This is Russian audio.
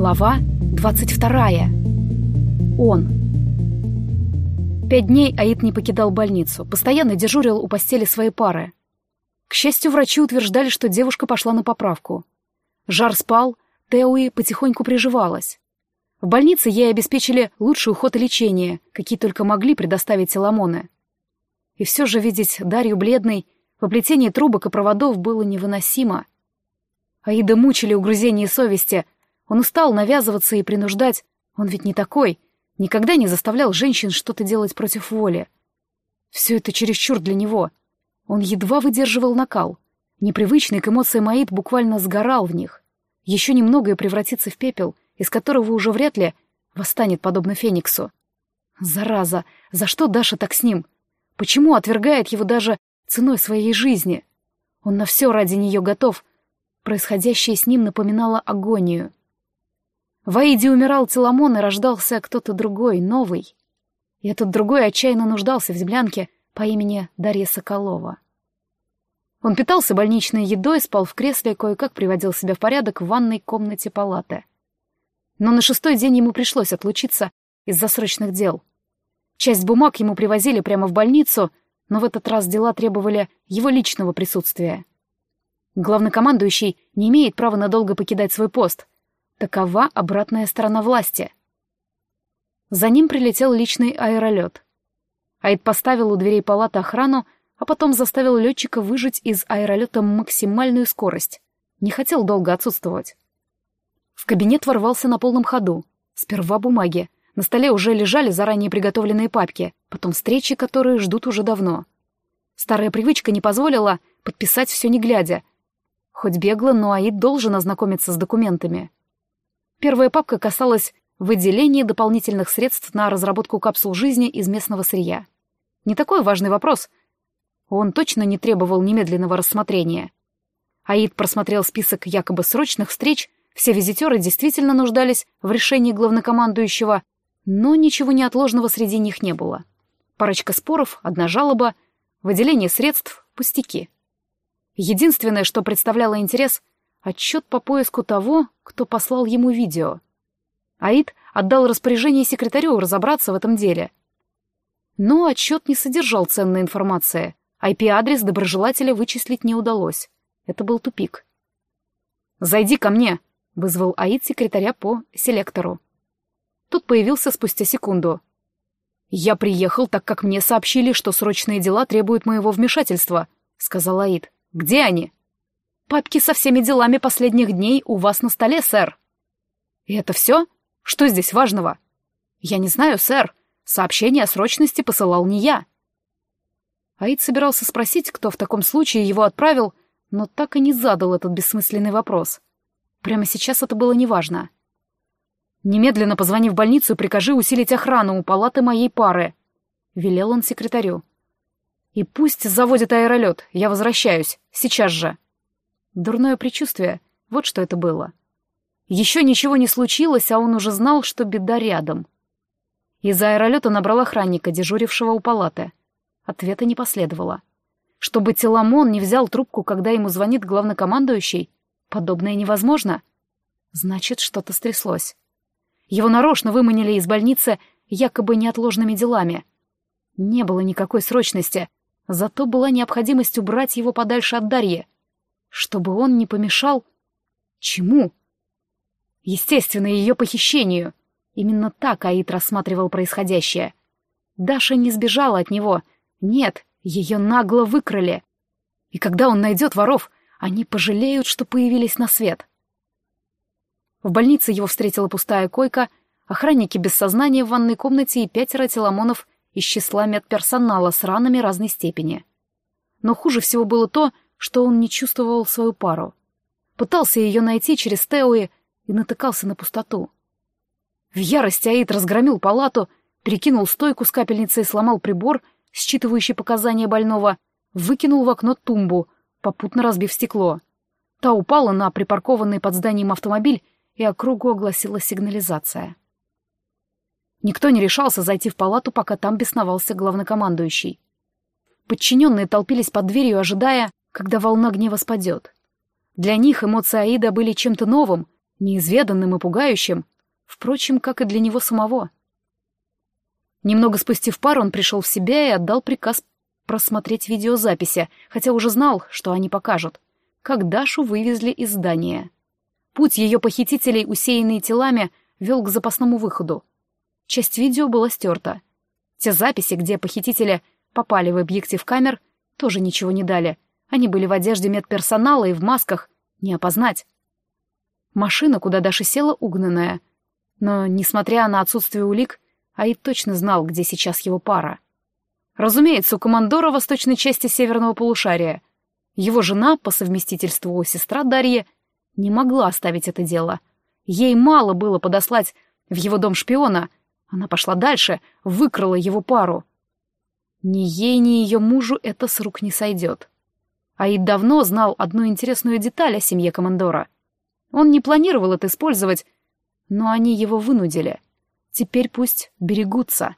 Глава 22. Он. Пять дней Аид не покидал больницу, постоянно дежурил у постели своей пары. К счастью, врачи утверждали, что девушка пошла на поправку. Жар спал, Теуи потихоньку приживалась. В больнице ей обеспечили лучший уход и лечение, какие только могли предоставить Теламоны. И все же видеть Дарью бледной в оплетении трубок и проводов было невыносимо. Аида мучили угрызения совести — он устал навязываться и принуждать. Он ведь не такой. Никогда не заставлял женщин что-то делать против воли. Все это чересчур для него. Он едва выдерживал накал. Непривычный к эмоциям Аид буквально сгорал в них. Еще немного и превратится в пепел, из которого уже вряд ли восстанет подобно Фениксу. Зараза, за что Даша так с ним? Почему отвергает его даже ценой своей жизни? Он на все ради нее готов. Происходящее с ним напоминало агонию. В Аиде умирал Теламон, и рождался кто-то другой, новый. И этот другой отчаянно нуждался в землянке по имени Дарья Соколова. Он питался больничной едой, спал в кресле, кое-как приводил себя в порядок в ванной комнате палаты. Но на шестой день ему пришлось отлучиться из-за срочных дел. Часть бумаг ему привозили прямо в больницу, но в этот раз дела требовали его личного присутствия. Главнокомандующий не имеет права надолго покидать свой пост, Такова обратная сторона власти. За ним прилетел личный аэролет. Аид поставил у дверей палаты охрану, а потом заставил летчика выжить из аэролета максимальную скорость. Не хотел долго отсутствовать. В кабинет ворвался на полном ходу. Сперва бумаги. На столе уже лежали заранее приготовленные папки, потом встречи, которые ждут уже давно. Старая привычка не позволила подписать все не глядя. Хоть бегло, но Аид должен ознакомиться с документами. Первая папка касалась выделения дополнительных средств на разработку капсул жизни из местного сырья. Не такой важный вопрос. Он точно не требовал немедленного рассмотрения. Аид просмотрел список якобы срочных встреч, все визитеры действительно нуждались в решении главнокомандующего, но ничего неотложного среди них не было. Парочка споров, одна жалоба, выделение средств, пустяки. Единственное, что представляло интерес, Отчет по поиску того, кто послал ему видео. Аид отдал распоряжение секретарю разобраться в этом деле. Но отчет не содержал ценной информации. IP-адрес доброжелателя вычислить не удалось. Это был тупик. «Зайди ко мне», — вызвал Аид секретаря по селектору. Тот появился спустя секунду. «Я приехал, так как мне сообщили, что срочные дела требуют моего вмешательства», — сказал Аид. «Где они?» Папки со всеми делами последних дней у вас на столе, сэр. И это все? Что здесь важного? Я не знаю, сэр. Сообщение о срочности посылал не я. Аид собирался спросить, кто в таком случае его отправил, но так и не задал этот бессмысленный вопрос. Прямо сейчас это было неважно. «Немедленно позвони в больницу и прикажи усилить охрану у палаты моей пары», — велел он секретарю. «И пусть заводит аэролет, я возвращаюсь, сейчас же». Дурное предчувствие, вот что это было. Еще ничего не случилось, а он уже знал, что беда рядом. Из аэролета набрал охранника, дежурившего у палаты. Ответа не последовало. Чтобы Теламон не взял трубку, когда ему звонит главнокомандующий, подобное невозможно. Значит, что-то стряслось. Его нарочно выманили из больницы якобы неотложными делами. Не было никакой срочности, зато была необходимость убрать его подальше от Дарьи — чтобы он не помешал... Чему? Естественно, ее похищению. Именно так Аид рассматривал происходящее. Даша не сбежала от него. Нет, ее нагло выкрали. И когда он найдет воров, они пожалеют, что появились на свет. В больнице его встретила пустая койка, охранники без сознания в ванной комнате и пятеро теламонов из числа медперсонала с ранами разной степени. Но хуже всего было то, что он не чувствовал свою пару. Пытался ее найти через Теуи и натыкался на пустоту. В ярости Аид разгромил палату, перекинул стойку с капельницей, сломал прибор, считывающий показания больного, выкинул в окно тумбу, попутно разбив стекло. Та упала на припаркованный под зданием автомобиль, и округу огласила сигнализация. Никто не решался зайти в палату, пока там бесновался главнокомандующий. Подчиненные толпились под дверью, ожидая, когда волна гнева спадет. Для них эмоции Аида были чем-то новым, неизведанным и пугающим, впрочем, как и для него самого. Немного спустив пар, он пришел в себя и отдал приказ просмотреть видеозаписи, хотя уже знал, что они покажут, как Дашу вывезли из здания. Путь ее похитителей, усеянный телами, вел к запасному выходу. Часть видео была стерта. Те записи, где похитители попали в объектив камер, тоже ничего не дали. Они были в одежде медперсонала и в масках. Не опознать. Машина, куда Даша села, угнанная. Но, несмотря на отсутствие улик, Аид точно знал, где сейчас его пара. Разумеется, у командора восточной части северного полушария. Его жена, по совместительству сестра Дарья, не могла оставить это дело. Ей мало было подослать в его дом шпиона. Она пошла дальше, выкрала его пару. Ни ей, ни ее мужу это с рук не сойдет. Аид давно знал одну интересную деталь о семье командора. Он не планировал это использовать, но они его вынудили. Теперь пусть берегутся.